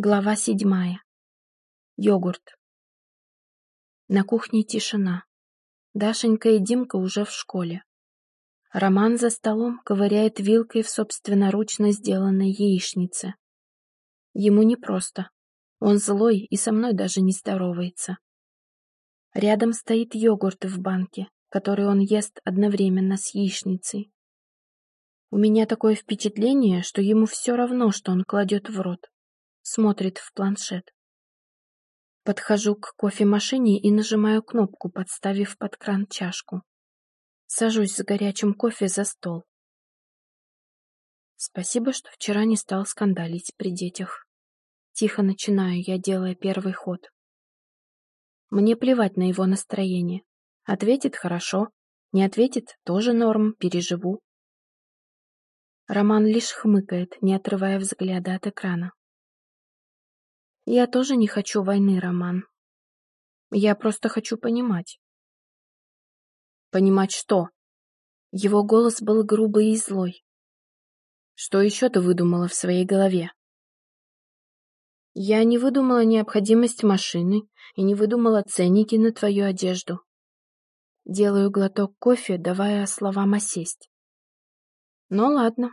Глава седьмая. Йогурт. На кухне тишина. Дашенька и Димка уже в школе. Роман за столом ковыряет вилкой в собственноручно сделанной яичнице. Ему непросто. Он злой и со мной даже не здоровается. Рядом стоит йогурт в банке, который он ест одновременно с яичницей. У меня такое впечатление, что ему все равно, что он кладет в рот смотрит в планшет. Подхожу к кофемашине и нажимаю кнопку, подставив под кран чашку. Сажусь с горячим кофе за стол. Спасибо, что вчера не стал скандалить при детях. Тихо начинаю я, делая первый ход. Мне плевать на его настроение. Ответит — хорошо, не ответит — тоже норм, переживу. Роман лишь хмыкает, не отрывая взгляда от экрана. Я тоже не хочу войны, Роман. Я просто хочу понимать. Понимать что? Его голос был грубый и злой. Что еще ты выдумала в своей голове? Я не выдумала необходимость машины и не выдумала ценники на твою одежду. Делаю глоток кофе, давая словам осесть. Ну ладно,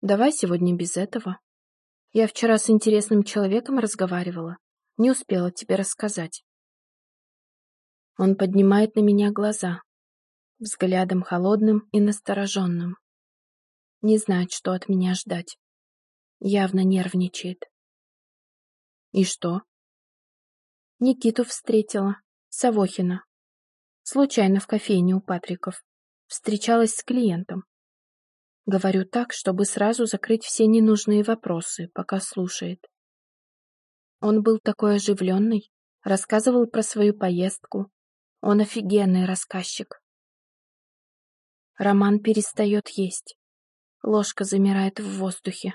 давай сегодня без этого. Я вчера с интересным человеком разговаривала. Не успела тебе рассказать. Он поднимает на меня глаза, взглядом холодным и настороженным. Не знает, что от меня ждать. Явно нервничает. И что? Никиту встретила. Савохина. Случайно в кофейне у Патриков. Встречалась с клиентом. Говорю так, чтобы сразу закрыть все ненужные вопросы, пока слушает. Он был такой оживленный, рассказывал про свою поездку. Он офигенный рассказчик. Роман перестает есть. Ложка замирает в воздухе.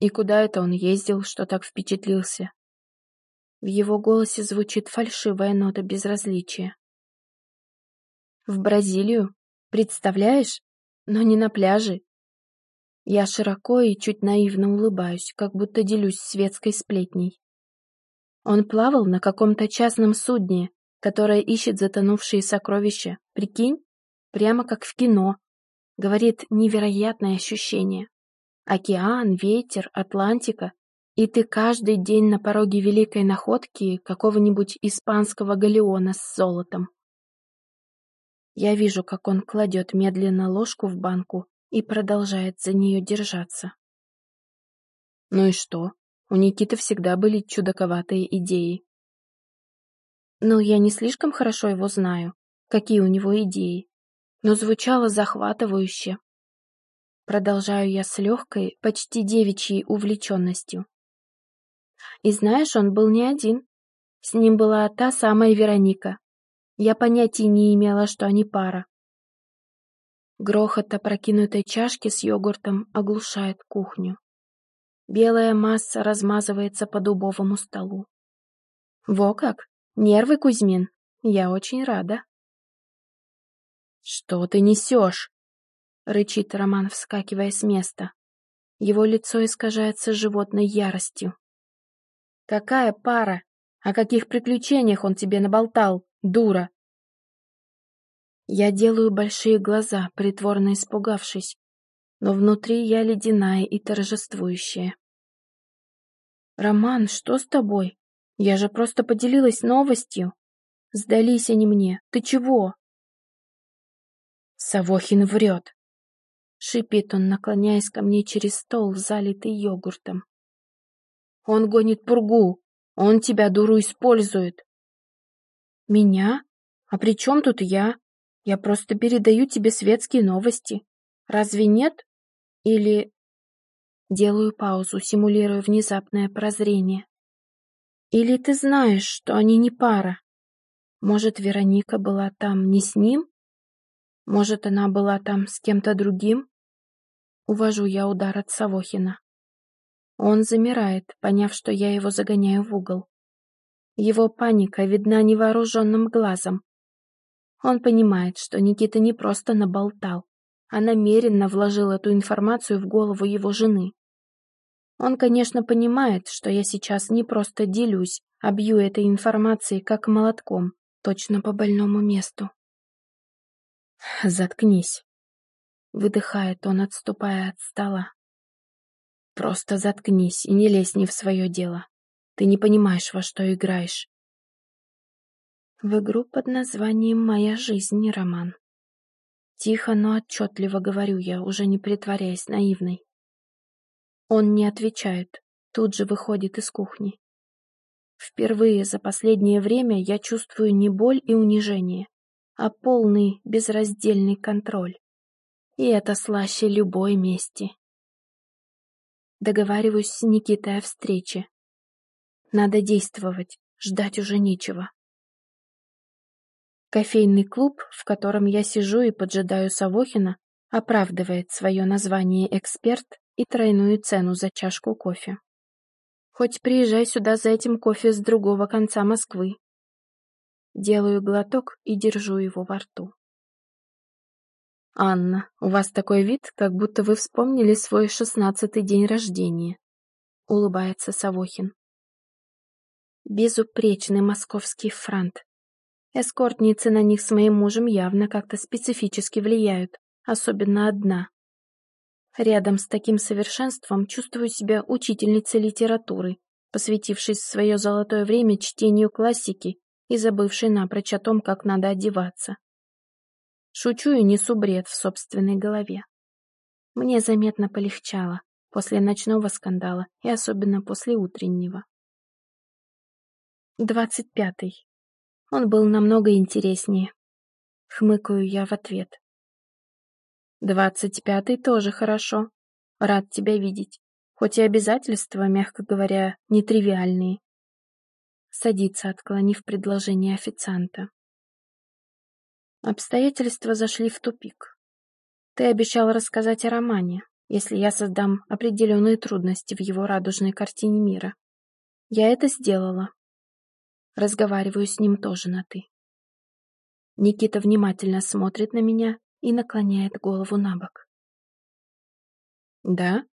И куда это он ездил, что так впечатлился? В его голосе звучит фальшивая нота безразличия. В Бразилию? Представляешь? Но не на пляже. Я широко и чуть наивно улыбаюсь, как будто делюсь светской сплетней. Он плавал на каком-то частном судне, которое ищет затонувшие сокровища. Прикинь? Прямо как в кино. Говорит, невероятное ощущение. Океан, ветер, Атлантика. И ты каждый день на пороге великой находки какого-нибудь испанского галеона с золотом. Я вижу, как он кладет медленно ложку в банку и продолжает за нее держаться. Ну и что? У Никиты всегда были чудаковатые идеи. Ну, я не слишком хорошо его знаю, какие у него идеи, но звучало захватывающе. Продолжаю я с легкой, почти девичьей увлеченностью. И знаешь, он был не один. С ним была та самая Вероника, я понятия не имела, что они пара. Грохот опрокинутой чашки с йогуртом оглушает кухню. Белая масса размазывается по дубовому столу. Во как! Нервы, Кузьмин! Я очень рада. «Что ты несешь?» — рычит Роман, вскакивая с места. Его лицо искажается животной яростью. «Какая пара? О каких приключениях он тебе наболтал?» Дура!» Я делаю большие глаза, притворно испугавшись, но внутри я ледяная и торжествующая. «Роман, что с тобой? Я же просто поделилась новостью. Сдались они мне. Ты чего?» Савохин врет. Шипит он, наклоняясь ко мне через стол, залитый йогуртом. «Он гонит пургу. Он тебя, дуру, использует. «Меня? А при чем тут я? Я просто передаю тебе светские новости. Разве нет? Или...» Делаю паузу, симулируя внезапное прозрение. «Или ты знаешь, что они не пара? Может, Вероника была там не с ним? Может, она была там с кем-то другим?» Увожу я удар от Савохина. Он замирает, поняв, что я его загоняю в угол. Его паника видна невооруженным глазом. Он понимает, что Никита не просто наболтал, а намеренно вложил эту информацию в голову его жены. Он, конечно, понимает, что я сейчас не просто делюсь, а бью этой информацией как молотком, точно по больному месту. «Заткнись», — выдыхает он, отступая от стола. «Просто заткнись и не лезь не в свое дело. Ты не понимаешь, во что играешь». В игру под названием «Моя жизнь» роман. Тихо, но отчетливо говорю я, уже не притворяясь наивной. Он не отвечает, тут же выходит из кухни. Впервые за последнее время я чувствую не боль и унижение, а полный безраздельный контроль. И это слаще любой мести. Договариваюсь с Никитой о встрече. Надо действовать, ждать уже нечего. Кофейный клуб, в котором я сижу и поджидаю Савохина, оправдывает свое название «эксперт» и тройную цену за чашку кофе. Хоть приезжай сюда за этим кофе с другого конца Москвы. Делаю глоток и держу его во рту. «Анна, у вас такой вид, как будто вы вспомнили свой шестнадцатый день рождения», — улыбается Савохин. Безупречный московский франт. Эскортницы на них с моим мужем явно как-то специфически влияют, особенно одна. Рядом с таким совершенством чувствую себя учительницей литературы, посвятившей свое золотое время чтению классики и забывшей напрочь о том, как надо одеваться. Шучу и несу бред в собственной голове. Мне заметно полегчало после ночного скандала и особенно после утреннего. Двадцать пятый. Он был намного интереснее. Хмыкаю я в ответ. Двадцать пятый тоже хорошо. Рад тебя видеть. Хоть и обязательства, мягко говоря, нетривиальные. Садится, отклонив предложение официанта. Обстоятельства зашли в тупик. Ты обещал рассказать о романе, если я создам определенные трудности в его радужной картине мира. Я это сделала. Разговариваю с ним тоже на «ты». Никита внимательно смотрит на меня и наклоняет голову на бок. «Да?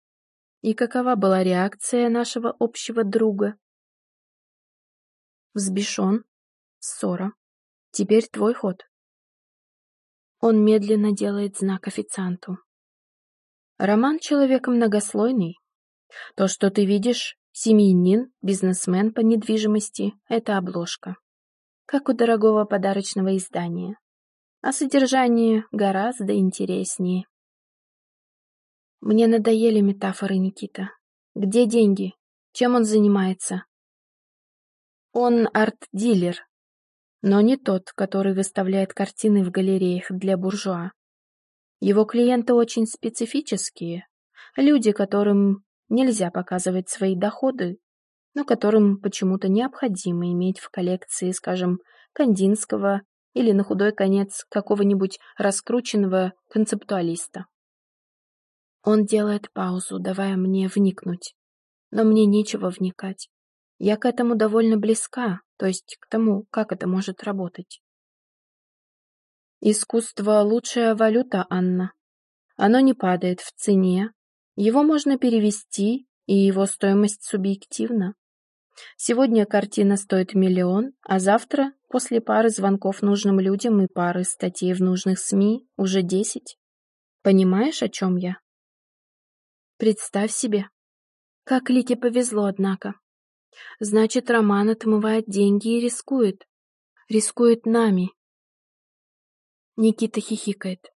И какова была реакция нашего общего друга?» «Взбешен. Ссора. Теперь твой ход». Он медленно делает знак официанту. Роман человека многослойный. То, что ты видишь, семьянин, бизнесмен по недвижимости — это обложка. Как у дорогого подарочного издания а содержание гораздо интереснее. Мне надоели метафоры Никита. Где деньги? Чем он занимается? Он арт-дилер, но не тот, который выставляет картины в галереях для буржуа. Его клиенты очень специфические, люди, которым нельзя показывать свои доходы, но которым почему-то необходимо иметь в коллекции, скажем, Кандинского или на худой конец какого-нибудь раскрученного концептуалиста. Он делает паузу, давая мне вникнуть. Но мне нечего вникать. Я к этому довольно близка, то есть к тому, как это может работать. Искусство — лучшая валюта, Анна. Оно не падает в цене. Его можно перевести, и его стоимость субъективна. Сегодня картина стоит миллион, а завтра, после пары звонков нужным людям и пары статей в нужных СМИ, уже десять. Понимаешь, о чем я? Представь себе. Как Лике повезло, однако. Значит, Роман отмывает деньги и рискует. Рискует нами. Никита хихикает.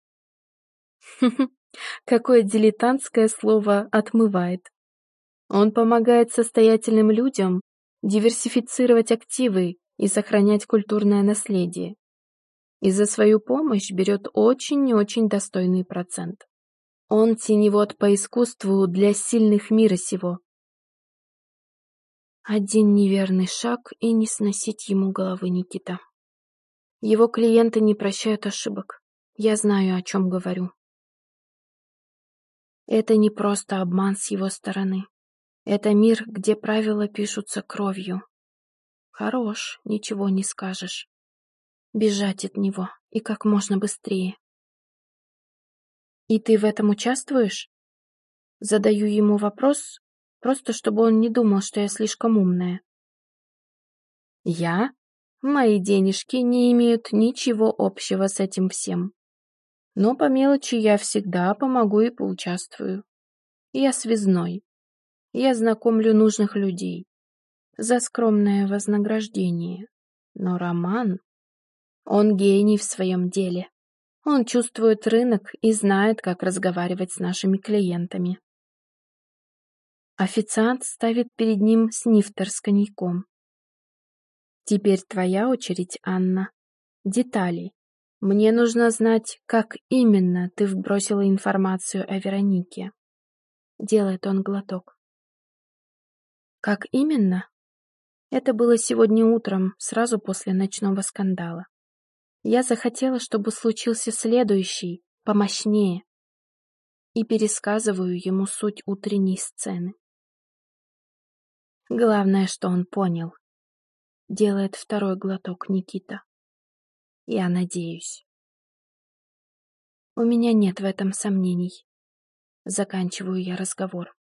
Какое дилетантское слово «отмывает». Он помогает состоятельным людям диверсифицировать активы и сохранять культурное наследие. И за свою помощь берет очень и очень достойный процент. Он теневод по искусству для сильных мира сего. Один неверный шаг и не сносить ему головы Никита. Его клиенты не прощают ошибок. Я знаю, о чем говорю. Это не просто обман с его стороны. Это мир, где правила пишутся кровью. Хорош, ничего не скажешь. Бежать от него, и как можно быстрее. И ты в этом участвуешь? Задаю ему вопрос, Просто чтобы он не думал, что я слишком умная. Я? Мои денежки не имеют ничего общего с этим всем. Но по мелочи я всегда помогу и поучаствую. Я связной. Я знакомлю нужных людей. За скромное вознаграждение. Но Роман... Он гений в своем деле. Он чувствует рынок и знает, как разговаривать с нашими клиентами. Официант ставит перед ним снифтер с коньяком. Теперь твоя очередь, Анна. Детали. Мне нужно знать, как именно ты вбросила информацию о Веронике. Делает он глоток. Как именно? Это было сегодня утром, сразу после ночного скандала. Я захотела, чтобы случился следующий, помощнее. И пересказываю ему суть утренней сцены. Главное, что он понял. Делает второй глоток Никита. Я надеюсь. У меня нет в этом сомнений. Заканчиваю я разговор.